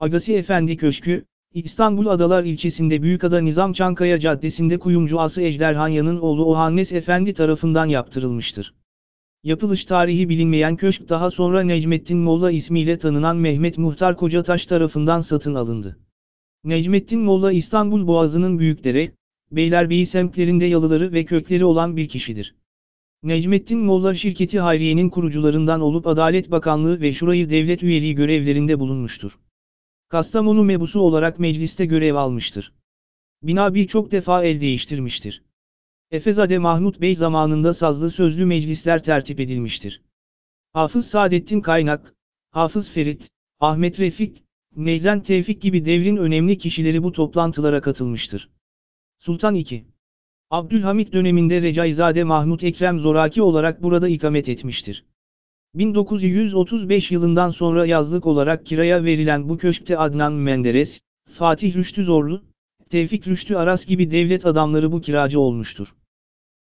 Agasi Efendi Köşkü, İstanbul Adalar ilçesinde Büyükada Nizam Çankaya Caddesi'nde kuyumcu Ası Ejderhanya'nın oğlu Ohannes Efendi tarafından yaptırılmıştır. Yapılış tarihi bilinmeyen köşk daha sonra Necmettin Molla ismiyle tanınan Mehmet Muhtar Kocataş tarafından satın alındı. Necmettin Molla İstanbul Boğazı'nın Büyükdere, Beylerbeyi semtlerinde yalıları ve kökleri olan bir kişidir. Necmettin Molla şirketi Hayriye'nin kurucularından olup Adalet Bakanlığı ve Şurayı Devlet üyeliği görevlerinde bulunmuştur. Kastamonu mebusu olarak mecliste görev almıştır. Bina birçok defa el değiştirmiştir. Efezade Mahmut Bey zamanında sazlı sözlü meclisler tertip edilmiştir. Hafız Saadettin Kaynak, Hafız Ferit, Ahmet Refik, Neyzen Tevfik gibi devrin önemli kişileri bu toplantılara katılmıştır. Sultan II. Abdülhamit döneminde Recaizade Mahmut Ekrem Zoraki olarak burada ikamet etmiştir. 1935 yılından sonra yazlık olarak kiraya verilen bu köşkte Adnan Menderes, Fatih Rüştü Zorlu, Tevfik Rüştü Aras gibi devlet adamları bu kiracı olmuştur.